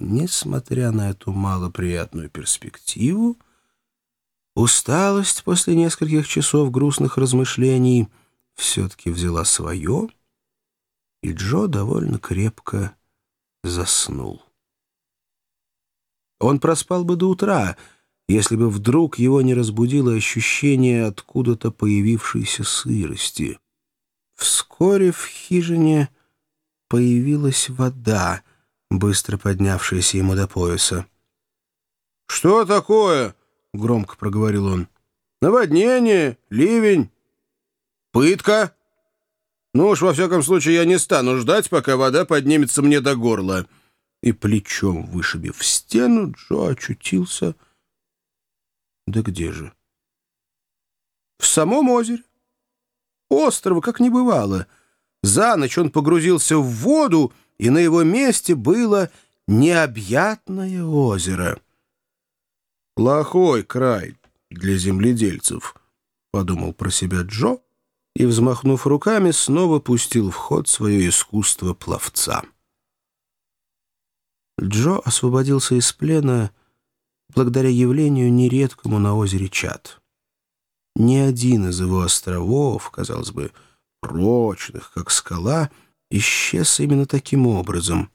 Несмотря на эту малоприятную перспективу, усталость после нескольких часов грустных размышлений все-таки взяла свое, и Джо довольно крепко заснул. Он проспал бы до утра, если бы вдруг его не разбудило ощущение откуда-то появившейся сырости. Вскоре в хижине появилась вода, быстро поднявшаяся ему до пояса. «Что такое?» — громко проговорил он. «Наводнение? Ливень? Пытка? Ну уж, во всяком случае, я не стану ждать, пока вода поднимется мне до горла». И плечом вышибив стену, Джо очутился... Да где же? В самом озере. Острова как не бывало. За ночь он погрузился в воду, и на его месте было необъятное озеро. «Плохой край для земледельцев», — подумал про себя Джо и, взмахнув руками, снова пустил в ход свое искусство пловца. Джо освободился из плена благодаря явлению нередкому на озере Чад. Ни один из его островов, казалось бы, прочных, как скала, исчез именно таким образом.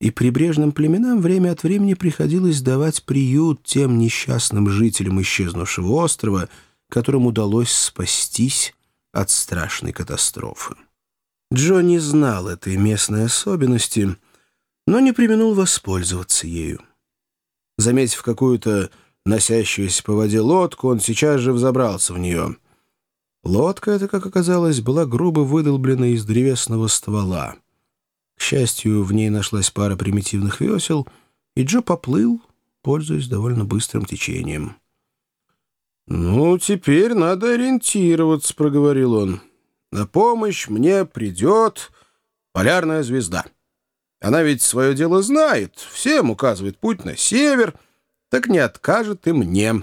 И прибрежным племенам время от времени приходилось давать приют тем несчастным жителям исчезнувшего острова, которым удалось спастись от страшной катастрофы. Джо не знал этой местной особенности, но не применул воспользоваться ею. Заметив какую-то носящуюся по воде лодку, он сейчас же взобрался в нее. Лодка эта, как оказалось, была грубо выдолблена из древесного ствола. К счастью, в ней нашлась пара примитивных весел, и Джо поплыл, пользуясь довольно быстрым течением. «Ну, теперь надо ориентироваться», — проговорил он. «На помощь мне придет полярная звезда. Она ведь свое дело знает, всем указывает путь на север, так не откажет и мне».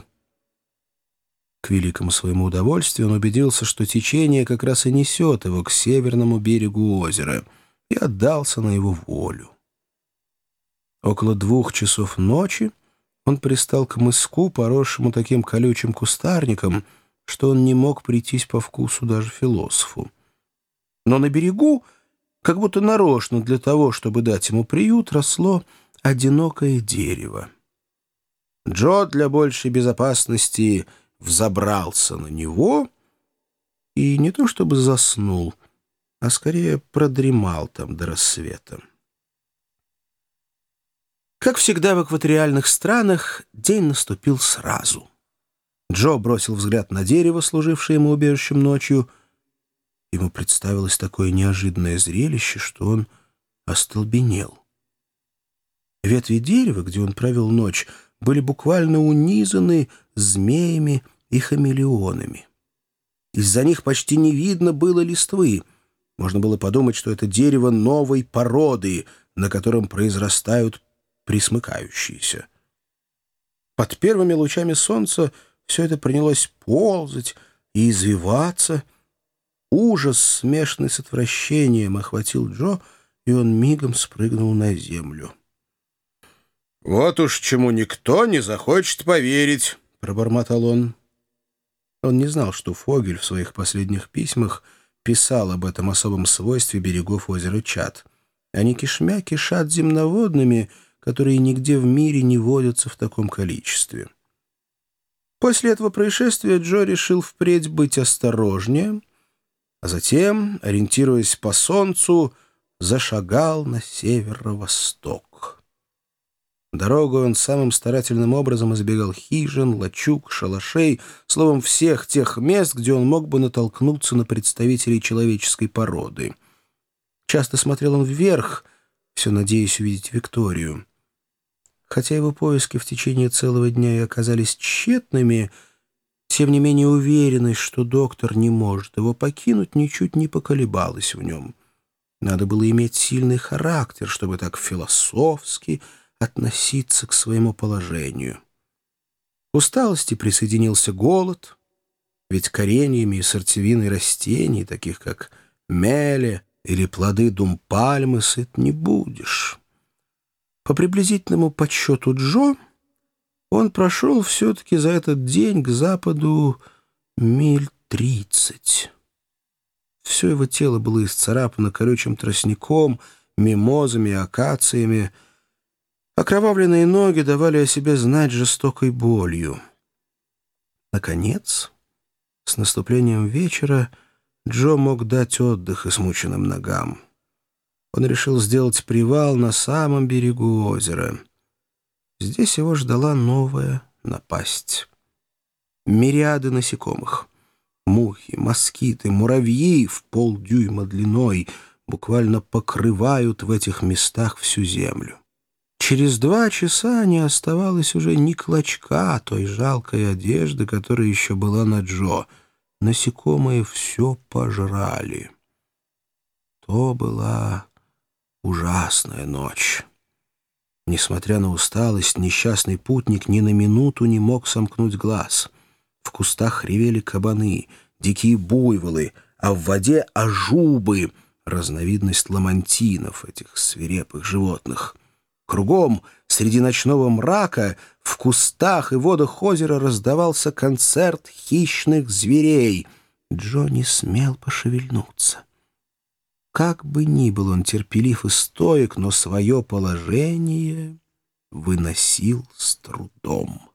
К великому своему удовольствию он убедился, что течение как раз и несет его к северному берегу озера, и отдался на его волю. Около двух часов ночи он пристал к мыску, поросшему таким колючим кустарником, что он не мог прийтись по вкусу даже философу. Но на берегу, как будто нарочно для того, чтобы дать ему приют, росло одинокое дерево. Джо для большей безопасности взобрался на него и не то чтобы заснул, а скорее продремал там до рассвета. Как всегда в экваториальных странах, день наступил сразу. Джо бросил взгляд на дерево, служившее ему убежищем ночью. Ему представилось такое неожиданное зрелище, что он остолбенел. Ветви дерева, где он провел ночь, были буквально унизаны змеями и хамелеонами. Из-за них почти не видно было листвы. Можно было подумать, что это дерево новой породы, на котором произрастают присмыкающиеся. Под первыми лучами солнца все это принялось ползать и извиваться. Ужас, смешанный с отвращением, охватил Джо, и он мигом спрыгнул на землю. «Вот уж чему никто не захочет поверить», — пробормотал он. Он не знал, что Фогель в своих последних письмах писал об этом особом свойстве берегов озера Чад. Они кишмя кишат земноводными, которые нигде в мире не водятся в таком количестве. После этого происшествия Джо решил впредь быть осторожнее, а затем, ориентируясь по солнцу, зашагал на северо-восток. Дорогой он самым старательным образом избегал хижин, лачуг, шалашей, словом, всех тех мест, где он мог бы натолкнуться на представителей человеческой породы. Часто смотрел он вверх, все надеясь увидеть Викторию. Хотя его поиски в течение целого дня и оказались тщетными, тем не менее уверенность, что доктор не может его покинуть, ничуть не поколебалась в нем. Надо было иметь сильный характер, чтобы так философски относиться к своему положению. К усталости присоединился голод, ведь кореньями и сортевиной растений, таких как меле или плоды думпальмы, сыт не будешь. По приблизительному подсчету Джо, он прошел все-таки за этот день к западу миль тридцать. Все его тело было исцарапано колючим тростником, мимозами и акациями. Окровавленные ноги давали о себе знать жестокой болью. Наконец, с наступлением вечера Джо мог дать отдых измученным ногам. Он решил сделать привал на самом берегу озера. Здесь его ждала новая напасть. Мириады насекомых — Мухи, москиты, муравьи в полдюйма длиной буквально покрывают в этих местах всю землю. Через два часа не оставалось уже ни клочка той жалкой одежды, которая еще была на Джо. Насекомые все пожрали. То была ужасная ночь. Несмотря на усталость, несчастный путник ни на минуту не мог сомкнуть глаз — в кустах ревели кабаны, дикие буйволы, а в воде ажубы, разновидность ламантинов, этих свирепых животных. Кругом, среди ночного мрака, в кустах и водах озера раздавался концерт хищных зверей. Джо не смел пошевельнуться. Как бы ни был он терпелив и стоек, но свое положение выносил с трудом.